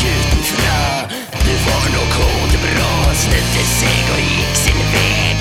gudarna. du var nog hårt bra, snutte sig och gick sin väg.